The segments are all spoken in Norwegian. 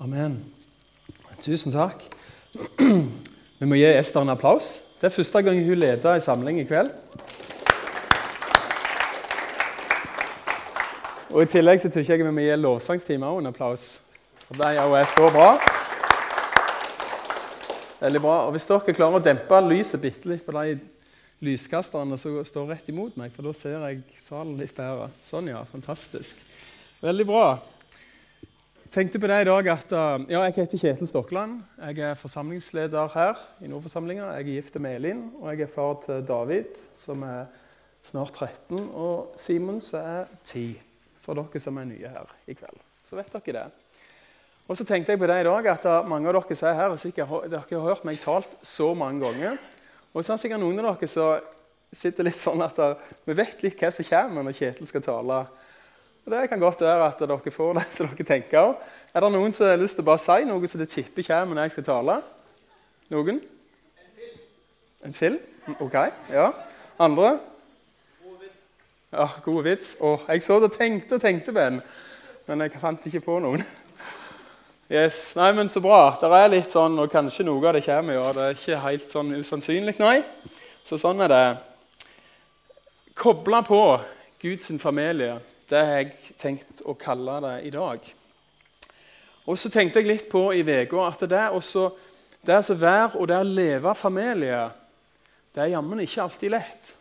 Amen. Tusen takk. Vi må gi Ester en applaus. Det er første gang hun leder en samling i kveld. Og I tillegg så syns jeg vi må gi lovsangsteamet en applaus. For de er så bra. Veldig bra. Og Hvis dere klarer å dempe lyset bitte litt på de lyskasterne som står rett imot meg, for da ser jeg salen litt bedre. Sånn, ja. Fantastisk. Veldig bra tenkte på det i dag at uh, ja, Jeg heter Kjetil Stokkeland. Jeg er forsamlingsleder her i Nordforsamlinga. Jeg er gift med Elin, og jeg er far til David, som er snart 13, og Simon, som er 10. For dere som er nye her i kveld. Så vet dere det. Og så tenkte jeg på det i dag at uh, mange av dere som er her, sikkert, dere har hørt meg talt så mange ganger. Og så er det sikkert noen av dere som sitter litt sånn at uh, vi vet litt hva som kommer når Kjetil skal tale. Det kan godt være at dere får det som dere tenker. Er det noen som har lyst til å bare si noe som det tipper kommer når jeg skal tale? Noen? En film? En film? Ok. ja. Andre? Ja, Gode vits. Åh, jeg så det og tenkte og tenkte på en, men jeg fant ikke på noen. Yes, nei, men Så bra. Det er litt sånn, og kanskje noe av det kommer. ja, Det er ikke helt sånn usannsynlig, nei. Så sånn er det. Koble på Guds familie det har jeg tenkt å kalle det i dag. Og så tenkte jeg litt på i uka at det å være og det å leve familie, det er jammen ikke alltid lett.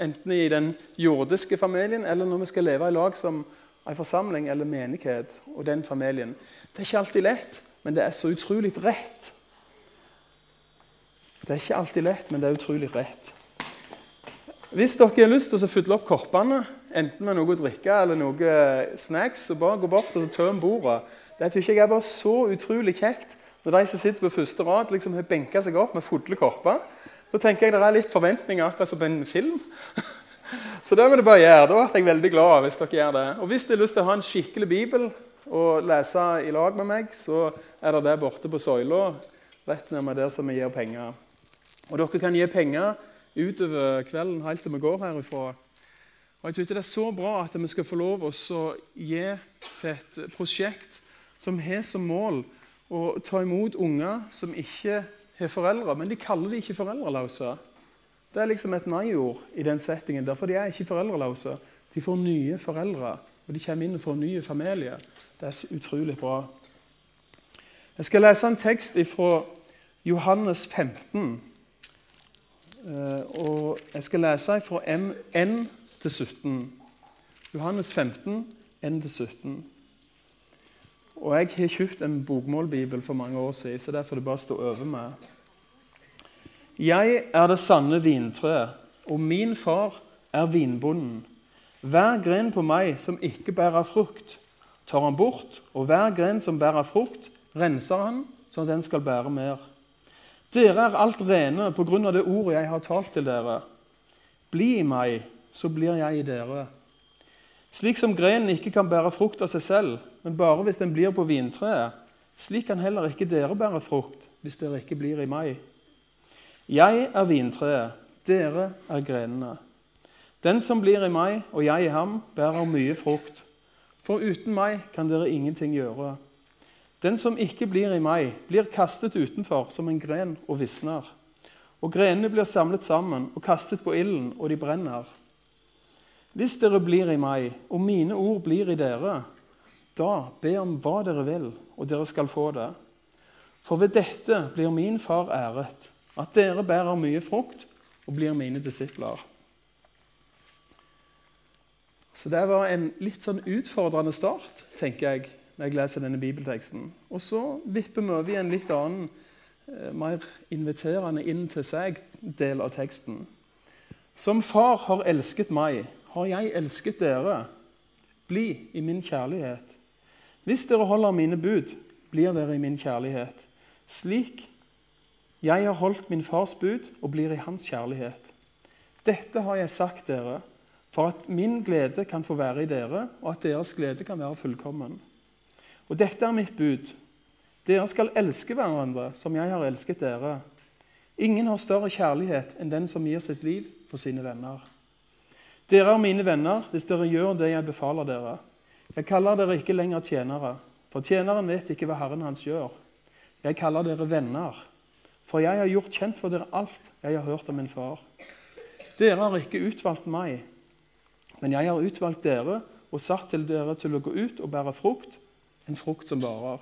Enten i den jordiske familien eller når vi skal leve i lag som en forsamling eller menighet. og den familien. Det er ikke alltid lett, men det er så utrolig rett. Det er ikke alltid lett, men det er utrolig rett. Hvis dere har lyst til å fylle opp koppene, enten med noe å drikke eller noe snacks, og bare gå bort og tøm bordet. Det synes jeg er bare så utrolig kjekt når de som sitter på første rad, liksom har benka seg opp med fulle kopper. Da tenker jeg det er litt forventninger, akkurat som på en film. Så det må du bare gjøre. Da ble jeg veldig glad hvis dere gjør det. Og hvis du har lyst til å ha en skikkelig bibel og lese i lag med meg, så er det der borte på søyla, rett ned med der som vi gir penger. Og dere kan gi penger utover kvelden helt til vi går herifra. Og jeg synes Det er så bra at vi skal få lov å gi til et prosjekt som har som mål å ta imot unger som ikke har foreldre. Men de kaller de ikke foreldreløse. Det er liksom et nei-ord i den settingen. Derfor de er ikke foreldreløse. De får nye foreldre, og de kommer inn og får nye familier. Det er så utrolig bra. Jeg skal lese en tekst fra Johannes 15. Eh, og jeg skal lese fra N til 17. Johannes 15, 1-17. Og Jeg har kjøpt en bokmålbibel for mange år siden, så derfor det bare stå over meg. Jeg er det sanne vintre, og min far er vinbonden. Hver gren på meg som ikke bærer frukt, tar han bort, og hver gren som bærer frukt, renser han, så den skal bære mer. Dere er alt rene på grunn av det ordet jeg har talt til dere. Bli i meg, så blir jeg i dere. Slik som grenen ikke kan bære frukt av seg selv, men bare hvis den blir på vintreet, slik kan heller ikke dere bære frukt hvis dere ikke blir i meg. Jeg er vintreet, dere er grenene. Den som blir i meg og jeg i ham, bærer mye frukt. For uten meg kan dere ingenting gjøre. Den som ikke blir i meg, blir kastet utenfor som en gren og visner. Og grenene blir samlet sammen og kastet på ilden, og de brenner. Hvis dere blir i meg, og mine ord blir i dere, da be om hva dere vil, og dere skal få det. For ved dette blir min far æret, at dere bærer mye frukt og blir mine disipler. Så det var en litt sånn utfordrende start, tenker jeg, når jeg leser denne bibelteksten. Og så vipper vi over i en litt annen, eh, mer inviterende inn til seg-del av teksten. Som far har elsket meg, har jeg elsket dere. Bli i min kjærlighet. Hvis dere holder mine bud, blir dere i min kjærlighet. Slik jeg har holdt min fars bud og blir i hans kjærlighet. Dette har jeg sagt dere, for at min glede kan få være i dere, og at deres glede kan være fullkommen. Og dette er mitt bud. Dere skal elske hverandre som jeg har elsket dere. Ingen har større kjærlighet enn den som gir sitt liv for sine venner. Dere er mine venner hvis dere gjør det jeg befaler dere. Jeg kaller dere ikke lenger tjenere, for tjeneren vet ikke hva Herren hans gjør. Jeg kaller dere venner, for jeg har gjort kjent for dere alt jeg har hørt om min far. Dere har ikke utvalgt meg, men jeg har utvalgt dere og satt til dere til å gå ut og bære frukt, en frukt som varer.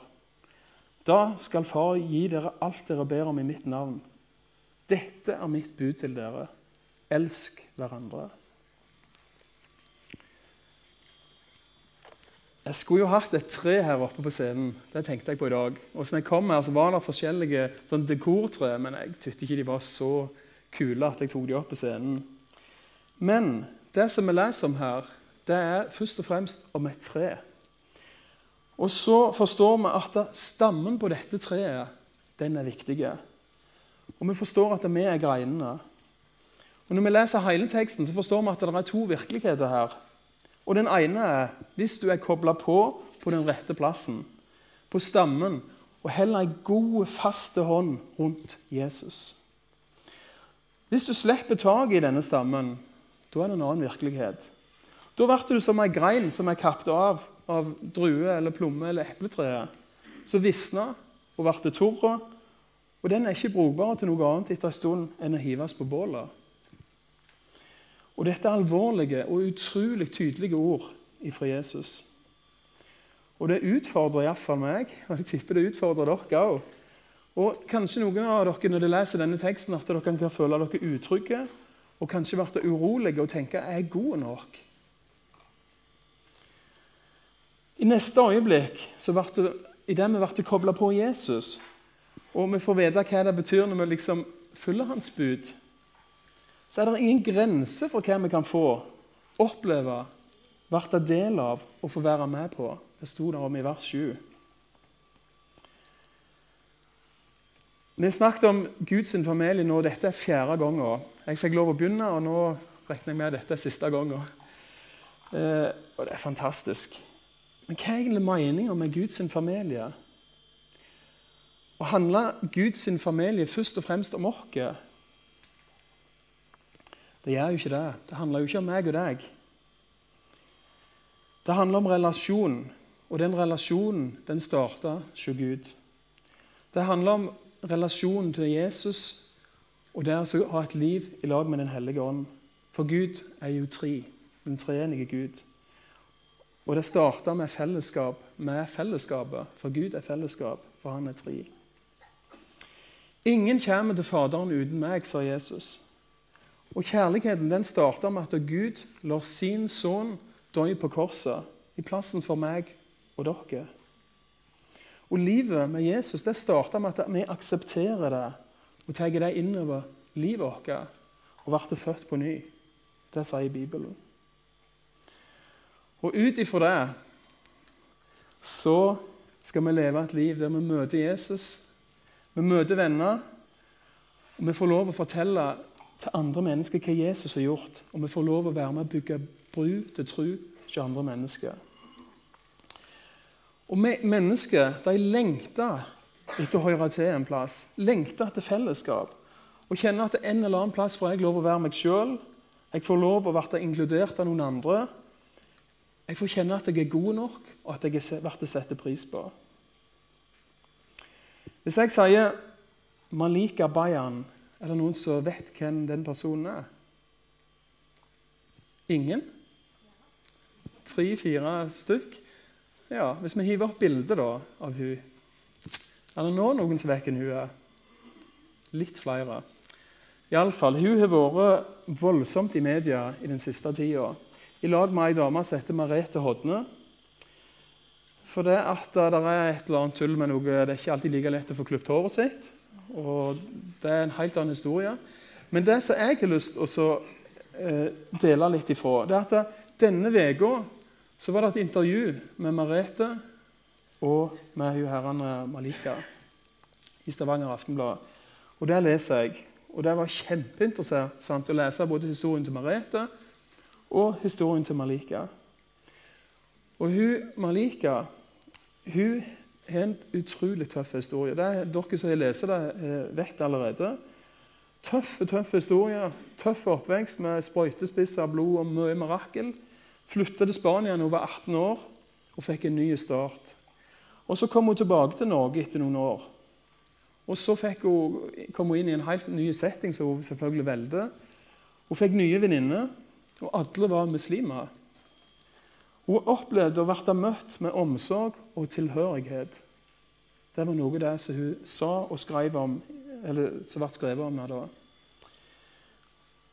Da skal Far gi dere alt dere ber om i mitt navn. Dette er mitt bud til dere. Elsk hverandre. Jeg skulle jo hatt et tre her oppe på scenen. Det tenkte jeg på i dag. Og så jeg kom her, så var det forskjellige sånn dekortre, men jeg syntes ikke de var så kule at jeg tok de opp på scenen. Men det som vi leser om her, det er først og fremst om et tre. Og så forstår vi at stammen på dette treet, den er viktig. Og vi forstår at vi er greinene. Og Når vi leser hele teksten, så forstår vi at det er to virkeligheter her. Og Den ene er hvis du er kobla på på den rette plassen, på stammen, og heller ei god, faste hånd rundt Jesus. Hvis du slipper taket i denne stammen, da er det en annen virkelighet. Da blir du som ei grein som er kappet av av drue eller plomme eller epletreet, som visna og ble tørr. Og den er ikke brukbar til noe annet etter en stund enn å hives på bålet. Og dette er alvorlige og utrolig tydelige ord fra Jesus. Og det utfordrer iallfall meg, og jeg tipper det utfordrer dere òg. Og kanskje noen av dere når dere leser denne teksten, at dere kan føle dere utrygge og kanskje bli urolige og tenke er jeg god nok? I neste øyeblikk, så ble i det vi ble kobla på Jesus, og vi får vite hva det betyr når vi liksom følger hans bud, så er det ingen grense for hva vi kan få oppleve, bli del av og få være med på. Det sto der om i vers 7. Vi snakket om Guds familie nå. Dette er fjerde gangen. Jeg fikk lov å begynne, og nå regner jeg med at dette er siste gangen. Eh, og det er fantastisk. Men hva er egentlig meninga med Guds familie? Å handle Guds familie først og fremst om oss det gjør jo ikke det. Det handler jo ikke om meg og deg. Det handler om relasjon, og den relasjonen den starta hos Gud. Det handler om relasjonen til Jesus og det å ha et liv i lag med Den hellige ånd. For Gud er jo tre, den treenige Gud. Og det starta med fellesskap med fellesskapet, for Gud er fellesskap, for han er tre. Ingen kommer til Faderen uten meg, sa Jesus. Og Kjærligheten den starter med at Gud lar sin sønn dø på korset i plassen for meg og dere. Og Livet med Jesus det starter med at vi aksepterer det og tar det innover livet vårt og blir født på ny. Det sier Bibelen. Og ut ifra det så skal vi leve et liv der vi møter Jesus, vi møter venner, og vi får lov å fortelle til andre mennesker hva Jesus har gjort. Og vi får lov å være med å bygge bru til tro til andre mennesker. Og vi mennesker de lengter etter å høre til en plass. Lengter etter fellesskap. Og kjenner at en eller annen plass får jeg lov å være meg sjøl. Jeg får lov å bli inkludert av noen andre. Jeg får kjenne at jeg er god nok, og at jeg er verdt å sette pris på. Hvis jeg sier Malika Bayan er det noen som vet hvem den personen er? Ingen? Tre-fire stykk? Ja, Hvis vi hiver opp bildet da, av hun, Er det nå noen som vet hvem hun er? Litt flere. Iallfall, hun har vært voldsomt i media i den siste tida. I lag med ei dame som heter Merete Hodne. For det at det er et eller annet tull med noe Det er ikke alltid like lett å få klippet håret sitt. Og Det er en helt annen historie. Men det som jeg har lyst til å eh, dele litt ifra, det er at denne uka var det et intervju med Merete og med hun herrene Malika i Stavanger Aftenblad. Og Der leser jeg. Og Det var kjempeinteressant å lese både historien til Merete og historien til Malika. Og hun, Malika hun har en utrolig tøff historie. Det er, dere som leser det, eh, vet allerede. Tøff, tøff historie. Tøff oppvekst med sprøytespisser, blod og mye mirakel. Flytta til Spania da hun var 18 år og fikk en ny start. Og Så kom hun tilbake til Norge etter noen år. Og Så hun, kom hun inn i en helt ny setting som hun selvfølgelig valgte. Hun fikk nye venninner, og alle var muslimer. Hun opplevde å bli møtt med omsorg og tilhørighet. Det var noe det som hun sa og skrev om, eller som ble skrevet om henne da.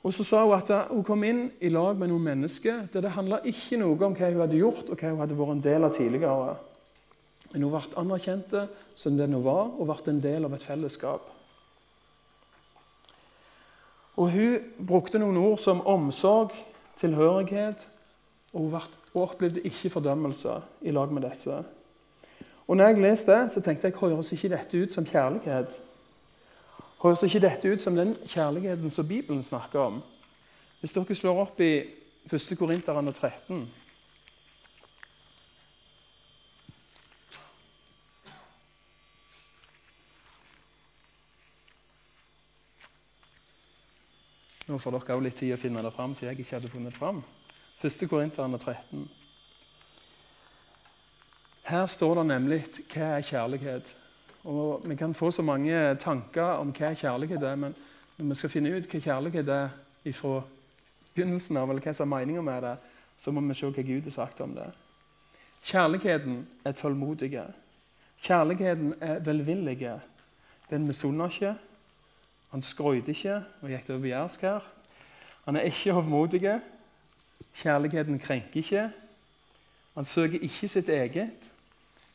Og så sa Hun at hun kom inn i lag med noen mennesker der det handla ikke noe om hva hun hadde gjort, og hva hun hadde vært en del av tidligere. Men hun ble anerkjent som den hun var, og ble en del av et fellesskap. Og Hun brukte noen ord som omsorg, tilhørighet, og hun, ble, hun opplevde ikke fordømmelse i lag med disse. Og når jeg leste det, så tenkte jeg høres ikke dette ut som kjærlighet? Høres ikke dette ut som den kjærligheten som Bibelen snakker om? Hvis dere slår opp i 1. Korinterne 13 Nå får dere også litt tid å finne det fram, så jeg ikke hadde funnet det fram. 1. Korinterne 13. Her står det nemlig hva er kjærlighet. Og Vi kan få så mange tanker om hva kjærlighet er, men når vi skal finne ut hva kjærlighet er fra begynnelsen av, eller hva som er meninga med det, så må vi se hva Gud har sagt om det. Kjærligheten er tålmodig. Kjærligheten er velvillig. Den misunner ikke. Han skryter ikke og gikk over jærsk her. Han er ikke hovmodig. Kjærligheten krenker ikke. Han søker ikke sitt eget,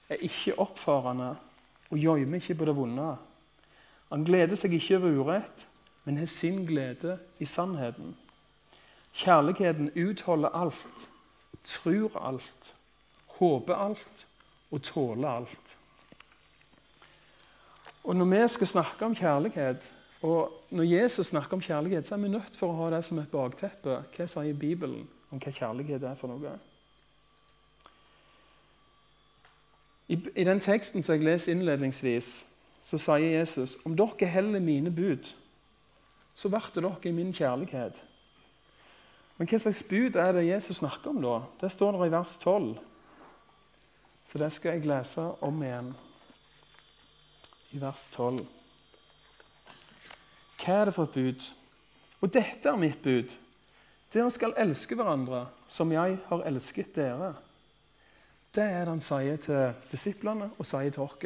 er ikke oppfarende og gjemmer ikke på det vonde. Han gleder seg ikke over urett, men har sin glede i sannheten. Kjærligheten utholder alt, tror alt, håper alt og tåler alt. Og Når vi skal snakke om kjærlighet, og når Jesus snakker om kjærlighet, så er vi nødt for å ha det som et bakteppe. Hva sier Bibelen om hva kjærlighet er for noe? I, I, den teksten som jeg leser innledningsvis, så sier Jesus om dere heller mine bud, så blir dere i min kjærlighet. Men hva slags bud er det Jesus snakker om da? Det står der i vers 12. Så det skal jeg lese om igjen. I vers 12. Hva er det for et bud? Og dette er mitt bud. Dere skal elske hverandre som jeg har elsket dere. Det er det han sier til disiplene og sier til oss.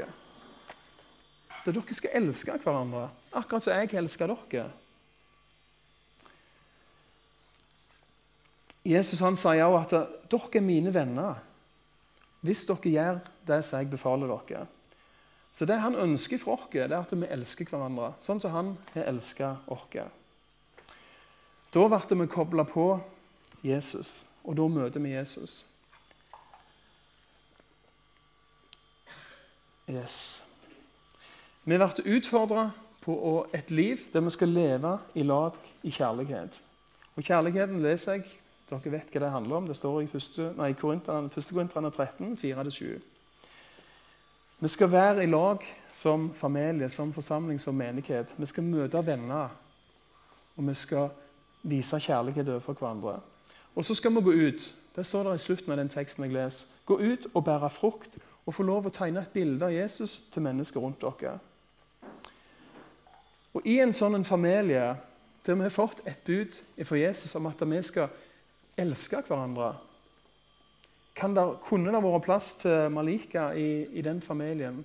Det dere skal elske hverandre, akkurat som jeg elsker dere. Jesus han sier også at dere er mine venner hvis dere gjør det som jeg befaler dere. Så det han ønsker fra oss, er at vi elsker hverandre, sånn som han har elsket oss. Da blir vi kobla på Jesus, og da møter vi Jesus. Yes. Vi blir utfordra på et liv der vi skal leve i lag i kjærlighet. Og Kjærligheten leser jeg. Dere vet hva det handler om. Det står i 1. Korinterne 13, 4-7. Vi skal være i lag som familie, som forsamling, som menighet. Vi skal møte venner, og vi skal vise kjærlighet overfor hverandre. Og så skal vi gå ut. Det står der i slutten av den teksten jeg leser. Gå ut og bære frukt og få lov å tegne et bilde av Jesus til mennesker rundt dere. Og I en sånn familie der vi har fått et bud fra Jesus om at vi skal elske hverandre, der, kunne det vært plass til Malika i, i, den familien?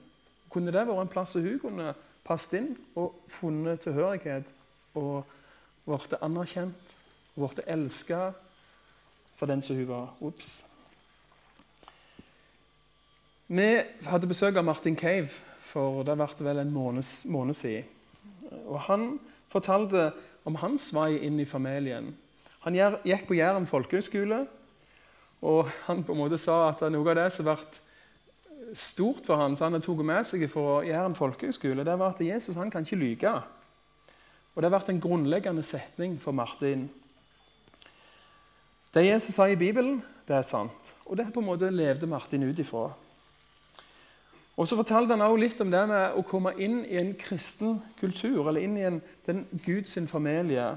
Kunne det vært en plass hun kunne passet inn og funnet tilhørighet og blitt anerkjent blitt elsket for den som hun var? Ops. Vi hadde besøk av Martin Cave for det ble vel en måned, måned siden. Og Han fortalte om hans vei inn i familien. Han gikk på Jæren folkehøgskole, og han på en måte sa at noe av det som ble stort for han, som han tok med seg fra Jæren folkehøgskole, det var at Jesus han kan ikke lyge. Og Det har vært en grunnleggende setning for Martin. Det Jesus sa i Bibelen, det er sant. Og det på en måte levde Martin ut ifra. Og Så fortalte han også litt om det med å komme inn i en kristen kultur, eller inn i en, den Guds familie.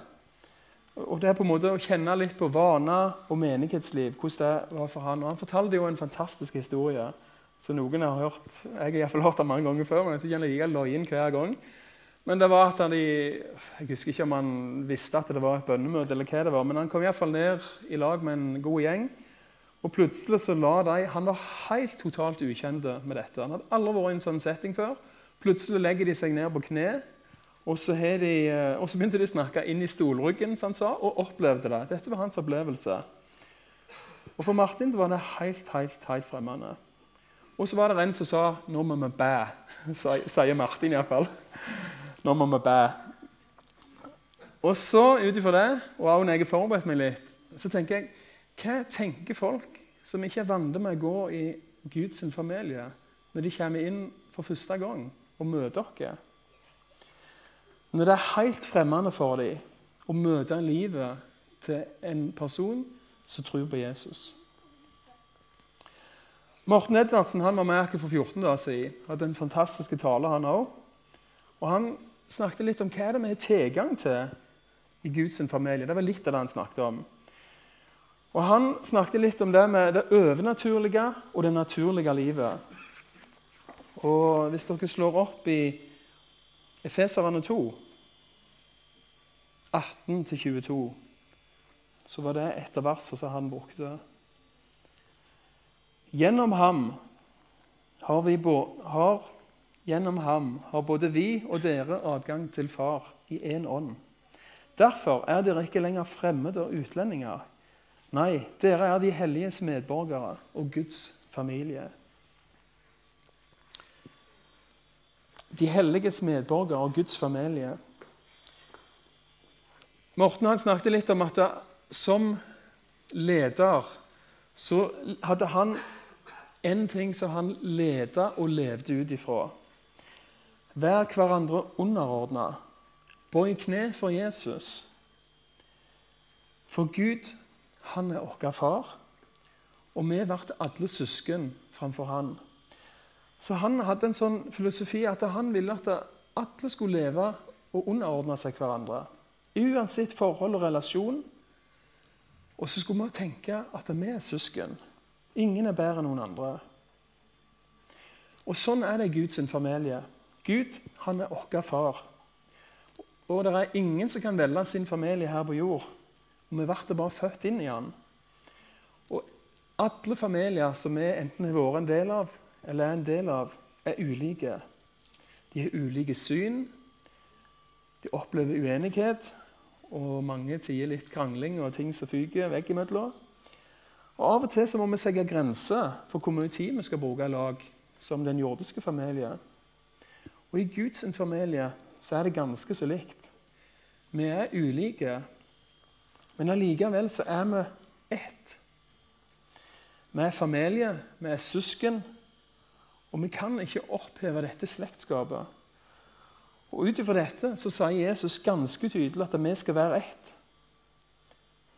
Og det er på en måte å kjenne litt på vaner og menighetsliv. hvordan det var for Han Og han fortalte jo en fantastisk historie som noen har hørt Jeg har i hvert fall hørt det mange ganger før, men jeg tror ikke han er like løyen hver gang. Men det var at han Jeg husker ikke om han visste at det var et bønnemøte, eller hva det var, men han kom i fall ned i lag med en god gjeng. Og plutselig så la de Han var helt totalt ukjent med dette. Han hadde aldri vært i en sånn setting før. Plutselig legger de seg ned på kne, og så, de, eh, og så begynte de å snakke inn i stolryggen, som han sa, og opplevde det. Dette var hans opplevelse. Og For Martin så var det helt, helt, helt fremmede. Og så var det en som sa 'Nå må vi bæ', sier Martin iallfall. Nå må vi be. Og så, ut ifra det, og også når jeg har forberedt meg litt, så tenker jeg Hva tenker folk som ikke er vant med å gå i Guds familie, når de kommer inn for første gang og møter dere? Når det er helt fremmende for dem å møte livet til en person som tror på Jesus. Morten Edvardsen han var med for 14 dager siden. Hadde en fantastisk tale, han òg. Og han snakket litt om hva det er vi har tilgang til i Guds familie. Det var litt av det han snakket om. Og Han snakket litt om det med det overnaturlige og det naturlige livet. Og Hvis dere slår opp i Efeserane 2, 18-22 så var det et av versene som han brukte. Gjennom ham har, vi har, gjennom ham har både vi og dere adgang til Far i én ånd. Derfor er dere ikke lenger fremmede og utlendinger. Nei, dere er de helliges medborgere og Guds familie. De helliges medborgere og Guds familie. Morten han snakket litt om at som leder så hadde han en ting som han leda og levde ut ifra. Vær hverandre underordna. Bøy kne for Jesus. For Gud, han er vår far, og vi ble alle søsken framfor han. Så han hadde en sånn filosofi at han ville at alle skulle leve og underordne seg hverandre. Uansett forhold og relasjon og så skulle vi tenke at vi er søsken. Ingen er bedre enn noen andre. Og Sånn er det i Guds familie. Gud han er vår far. Og det er ingen som kan velge sin familie her på jord. Og Vi blir bare født inn i han. Og alle familier som vi enten har vært en del av, eller er en del av, er ulike. De har ulike syn. De opplever uenighet og mange tider litt krangling og ting som fyker veggimellom. Og Av og til så må vi sette grenser for hvor mye tid vi skal bruke i lag, som den jordiske familie. Og i Guds familie så er det ganske så likt. Vi er ulike, men allikevel så er vi ett. Vi er familie, vi er søsken, og vi kan ikke oppheve dette slektskapet. Og Ut ifra dette så sier Jesus ganske tydelig at vi skal være ett.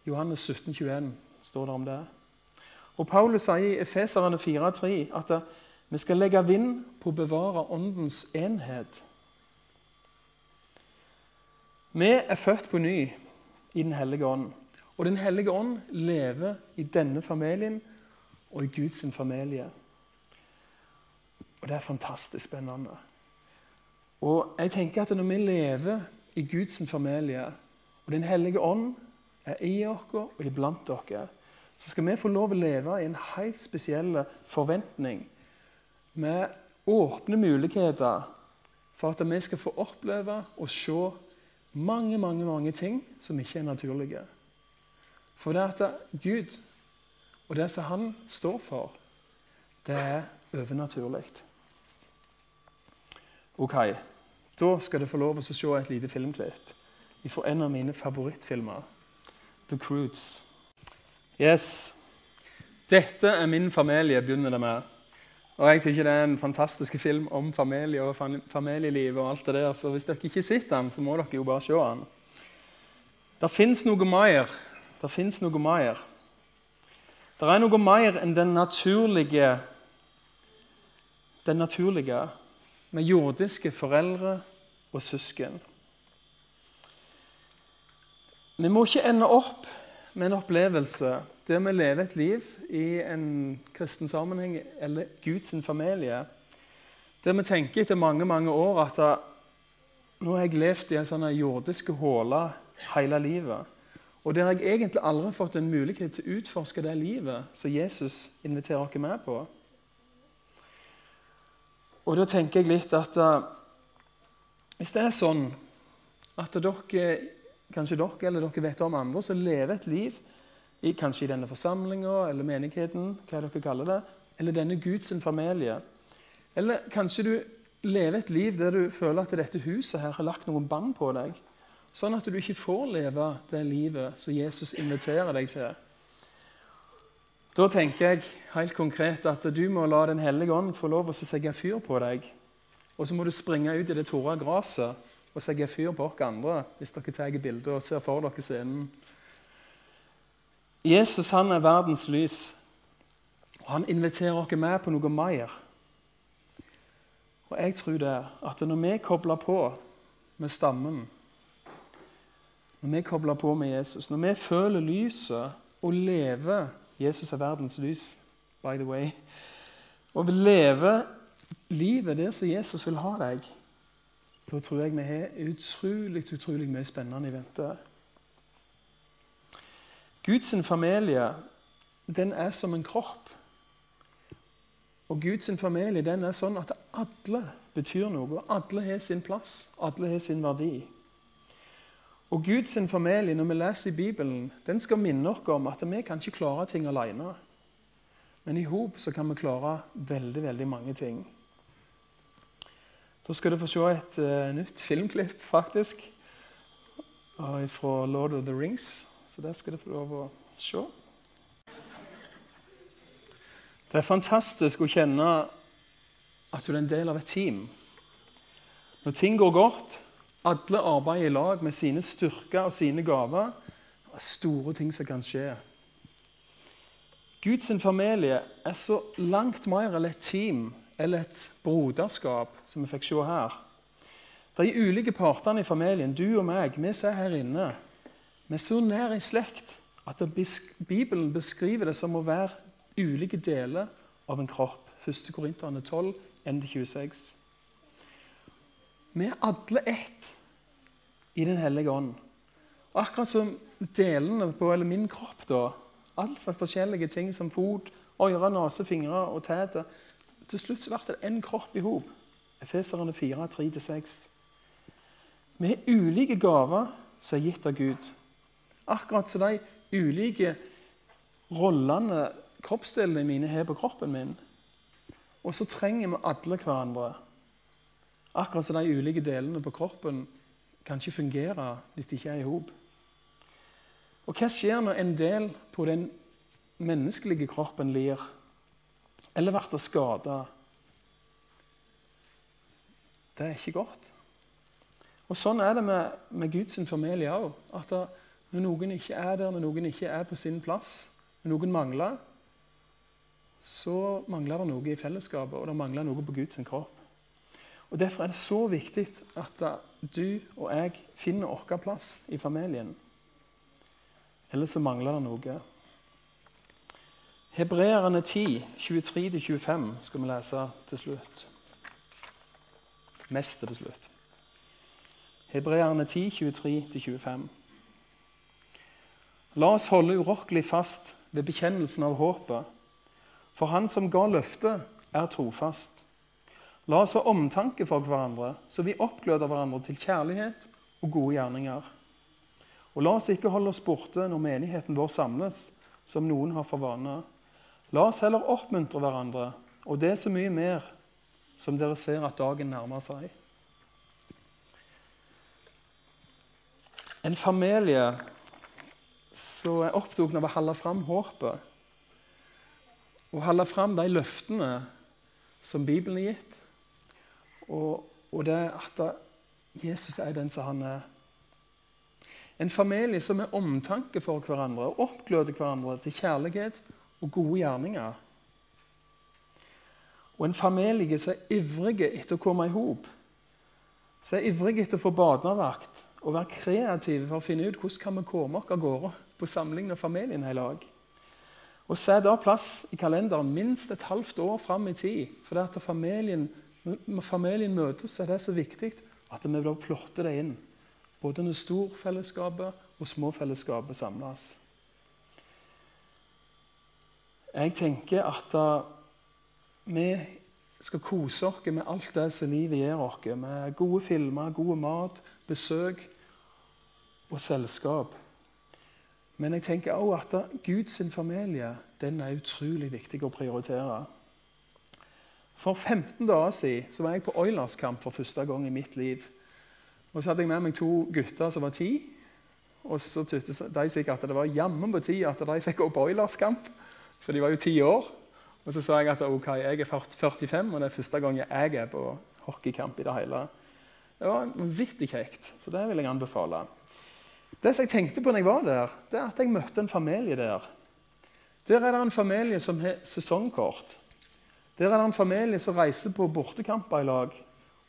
Johannes 17, 21 står det om det. Og Paulus sier i Efeserne 4,3 at vi skal legge vind på å bevare åndens enhet. Vi er født på ny i Den hellige ånd. Og Den hellige ånd lever i denne familien og i Guds familie. Og det er fantastisk spennende. Og jeg tenker at Når vi lever i Guds familie, og Den hellige ånd er i oss og iblant dere, så skal vi få lov å leve i en helt spesiell forventning med åpne muligheter for at vi skal få oppleve og se mange mange, mange ting som ikke er naturlige. For det at Gud og det som Han står for, det er overnaturlig. Ok, da skal du få lov til å se et lite filmklipp fra en av mine favorittfilmer, 'The Croods'. Yes. Dette er min familie, begynner det med. Og jeg tykker det er en fantastisk film om familie og familieliv. og alt det der, Så hvis dere ikke har den, så må dere jo bare se den. Det fins noe mer. Det fins noe mer. Det er noe mer enn den naturlige Den naturlige med jordiske foreldre og søsken. Vi må ikke ende opp med en opplevelse der vi lever et liv i en kristen sammenheng eller Guds familie, der vi tenker etter mange mange år at nå har jeg levd i en sånn jordiske håle hele livet. Og der jeg egentlig aldri har fått en mulighet til å utforske det livet som Jesus inviterer oss med på. Og da tenker jeg litt at uh, hvis det er sånn at dere, kanskje dere eller dere vet om andre som lever et liv i, kanskje i denne forsamlinga eller menigheten, hva dere kaller det, eller denne Guds familie Eller kanskje du lever et liv der du føler at dette huset her har lagt noen bånd på deg, sånn at du ikke får leve det livet som Jesus inviterer deg til. Da tenker jeg helt konkret at du må la Den hellige ånd få lov å sette fyr på deg. Og så må du springe ut i det tåre gresset og sette fyr på oss andre hvis dere tar bilde og ser for dere scenen. Jesus han er verdens lys, og han inviterer oss med på noe mer. Og jeg tror det at når vi kobler på med stammen, når vi kobler på med Jesus, når vi føler lyset og lever Jesus er verdens lys, by the way. Og leve livet der som Jesus vil ha deg, da tror jeg vi har utrolig, utrolig mye spennende i vente. Guds familie den er som en kropp. Og Guds familie den er sånn at alle betyr noe. Alle har sin plass, alle har sin verdi. Og Guds familie, når vi leser i Bibelen, den skal minne oss om at vi kan ikke klare ting alene. Men i hop kan vi klare veldig, veldig mange ting. Da skal du få se et uh, nytt filmklipp, faktisk, fra Lord of the Rings. Så det skal du få lov å se. Det er fantastisk å kjenne at du er en del av et team. Når ting går godt, alle arbeider i lag med sine styrker og sine gaver. Det er store ting som kan skje. Guds familie er så langt mer enn et team eller et broderskap, som vi fikk se her. De ulike partene i familien, du og meg, vi ser her inne. Vi er så nær i slekt at Bibelen beskriver det som å være ulike deler av en kropp. 1. Korinterne 12, 1-26. Vi er alle ett i Den hellige ånd. Og akkurat som delene på eller min kropp, da, all slags forskjellige ting som fot, ører, nese, fingre og tete Til slutt så ble det én kropp i hop. Efeserne 4, 3-6. Vi har ulike gaver som er gitt av Gud. Akkurat som de ulike rollene kroppsdelene mine har på kroppen min. Og så trenger vi alle hverandre. Akkurat som de ulike delene på kroppen kan ikke fungere hvis de ikke er i hop. Og hva skjer når en del på den menneskelige kroppen lir eller blir skada? Det er ikke godt. Og Sånn er det med, med Guds familie òg. Når noen ikke er der, når noen ikke er på sin plass, når noen mangler, så mangler det noe i fellesskapet, og det mangler noe på Guds kropp. Og Derfor er det så viktig at du og jeg finner vår plass i familien. Ellers så mangler det noe. Hebreerne 10, 23-25 skal vi lese til slutt. Mest til slutt. Hebreerne 10, 23-25. La oss holde urokkelig fast ved bekjennelsen av håpet. For Han som ga løftet, er trofast. La oss ha omtanke for hverandre, så vi oppgløder hverandre til kjærlighet og gode gjerninger. Og la oss ikke holde oss borte når menigheten vår samles, som noen har for vane. La oss heller oppmuntre hverandre, og det er så mye mer som dere ser at dagen nærmer seg. En familie som er jeg opptatt av å holde fram håpet, og holde fram de løftene som Bibelen har gitt, og, og det at Jesus er den som han er. En familie som er omtanke for hverandre og oppgløder hverandre til kjærlighet og gode gjerninger. Og en familie som er ivrig etter å komme i hop. Som er ivrig etter å få barnevakt og være kreative for å finne ut hvordan kan vi komme oss av gårde på samling når familien i lag. Og sett da plass i kalenderen minst et halvt år fram i tid. For at familien, når familien møtes, så er det så viktig at vi da plotter det inn. Både når storfellesskapet og småfellesskapet samles. Jeg tenker at uh, vi skal kose oss med alt det som livet gir oss. Med gode filmer, god mat, besøk og selskap. Men jeg tenker også at Guds familie den er utrolig viktig å prioritere. For 15 dager siden så var jeg på Oilers-kamp for første gang i mitt liv. Og Så hadde jeg med meg to gutter som var ti. Og så syntes de sikkert at det var jammen på tide at de fikk gå på Oilers-kamp. For de var jo ti år. Og så sa jeg at ok, jeg er 45, og det er første gang jeg er på hockeykamp i det hele. Det var vanvittig kjekt, så det vil jeg anbefale. Det som jeg tenkte på når jeg var der, det er at jeg møtte en familie der. Der er det en familie som har sesongkort. Der er det en familie som reiser på bortekamper i lag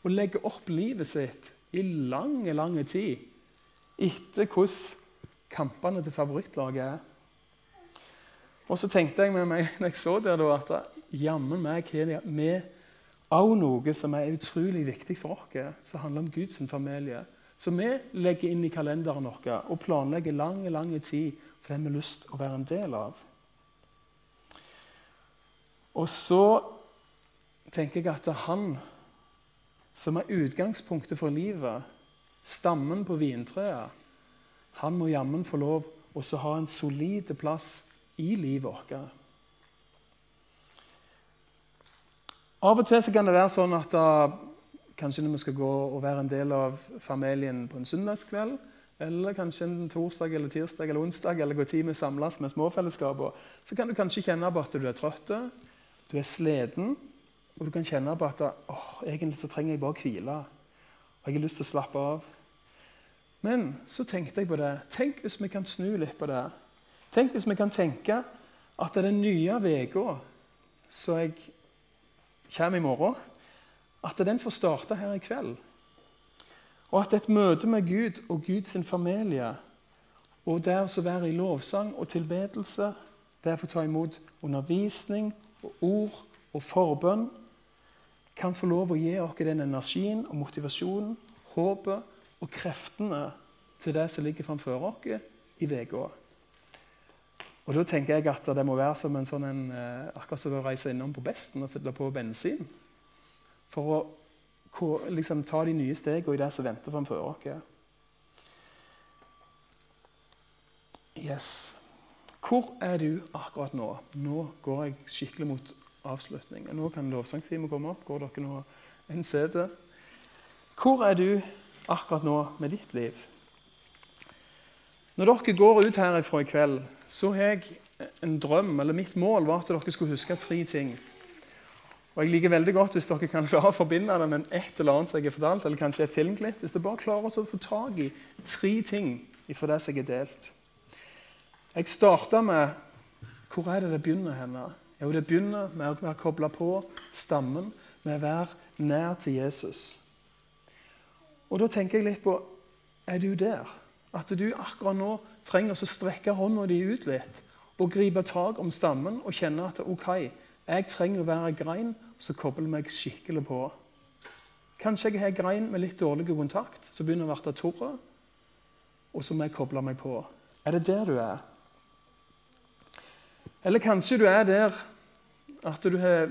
og legger opp livet sitt i lang, lang tid etter hvordan kampene til favorittlaget er. Og så tenkte jeg med meg når jeg så det, at jammen meg har vi òg noe som er utrolig viktig for oss, som handler om Guds familie. Som vi legger inn i kalenderen vår og planlegger lang, lang tid for det vi har lyst til å være en del av. Og så tenker jeg at han som er utgangspunktet for livet, stammen på vintreet, han må jammen få lov å ha en solid plass i livet vårt. Av og til kan det være sånn at da, kanskje når vi skal gå og være en del av familien på en søndagskveld, eller kanskje en torsdag eller tirsdag eller onsdag, eller når vi samles med småfellesskapene, så kan du kanskje kjenne på at du er trøtt, du er sliten, og du kan kjenne på at åh, egentlig så trenger jeg bare hvile. Og jeg har lyst til å slappe av. Men så tenkte jeg på det. Tenk hvis vi kan snu litt på det. Tenk hvis vi kan tenke at den nye uka som jeg kommer i morgen, at den får starte her i kveld. Og at et møte med Gud og Guds familie, og det å være i lovsang og tilbedelse, det å få ta imot undervisning og ord og forbønn, kan få lov å gi oss den energien og motivasjonen, håpet og kreftene til det som ligger framfor oss i uka. Og Da tenker jeg at det må være som en sånn en, eh, akkurat som å reise innom på Besten og fylle på bensin. For å liksom, ta de nye stegene i det som venter framfor oss. Yes. Hvor er du akkurat nå? Nå går jeg skikkelig mot avslutning. Nå kan lovsangstimen komme opp. Går dere nå en CD? Hvor er du akkurat nå med ditt liv? Når dere går ut herifra i kveld, så har jeg en drøm, eller mitt mål var at dere skulle huske tre ting. Og Jeg liker veldig godt hvis dere kan klare å forbinde det med et eller annet jeg har fortalt, eller kanskje et filmklipp. Hvis dere bare klarer å få tak i tre ting fra det som jeg har delt. Jeg starta med Hvor er det det begynner henne? Jo, det begynner med å være kobla på stammen, med å være nær til Jesus. Og da tenker jeg litt på Er du der? At du akkurat nå trenger å strekke hånda di ut litt og gripe tak om stammen og kjenne at ok, jeg trenger å være grein som kobler meg skikkelig på. Kanskje jeg har grein med litt dårlig kontakt som begynner å bli tørre, og så må jeg koble meg på. Er det der du er? Eller kanskje du er der at du har,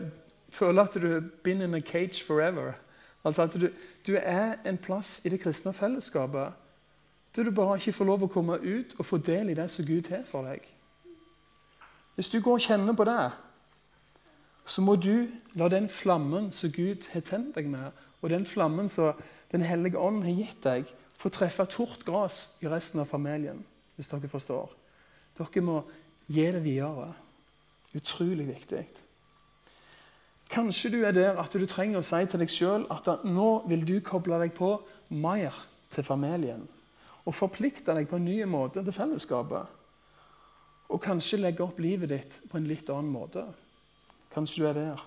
føler at du har been in a cage forever. Altså at du, du er en plass i det kristne fellesskapet der du bare ikke får lov å komme ut og få del i det som Gud har for deg. Hvis du går og kjenner på det, så må du la den flammen som Gud har tent deg med, og den flammen som Den hellige ånd har gitt deg, få treffe tort gress i resten av familien. Hvis dere forstår. Dere må gi det videre. Utrolig viktig. Kanskje du er der at du trenger å si til deg sjøl at nå vil du koble deg på mer til familien. Og forplikte deg på en ny måte til fellesskapet. Og kanskje legge opp livet ditt på en litt annen måte. Kanskje du er der.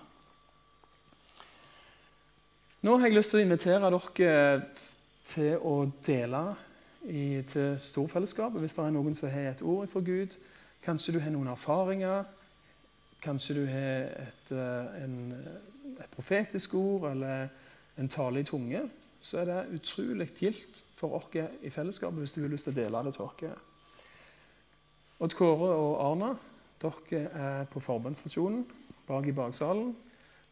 Nå har jeg lyst til å invitere dere til å dele i, til storfellesskapet. Hvis det er noen som har et ord fra Gud, kanskje du har noen erfaringer Kanskje du har et, eh, en, et profetisk ord eller en tale i tunge. Så er det utrolig gildt for oss i fellesskapet hvis du har lyst til å dele det til oss. Odd Kåre og Arna, dere er på forbundsstasjonen bak i baksalen.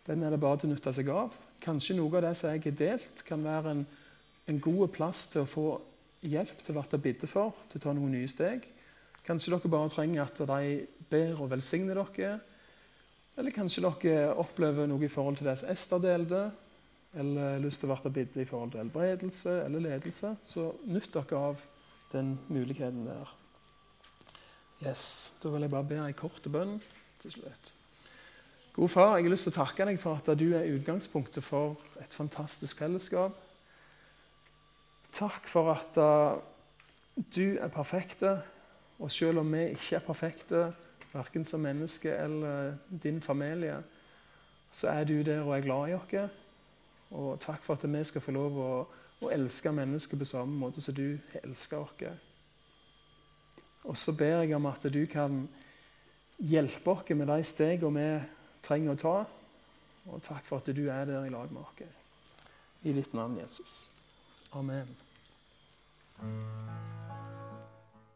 Den er det bare til å nytte seg av. Kanskje noe av det som jeg har delt, kan være en, en god plass til å få hjelp til å bli bedt for, til å ta noen nye steg. Kanskje dere bare trenger at de ber og velsigner dere. Eller kanskje dere opplever noe i forhold til det som Ester delte, eller lyst til å bli bidd i forhold til helbredelse eller ledelse. Så nytt dere av den muligheten der. Yes, Da vil jeg bare be ei kort bønn til slutt. Gode far, jeg har lyst til å takke deg for at du er utgangspunktet for et fantastisk fellesskap. Takk for at uh, du er perfekte, og selv om vi ikke er perfekte, verken som menneske eller din familie, så er du der og er glad i oss. Og takk for at vi skal få lov å, å elske mennesker på samme måte som du elsker oss. Og så ber jeg om at du kan hjelpe oss med de stegene vi trenger å ta. Og takk for at du er der i lag med oss. I ditt navn, Jesus. Amen.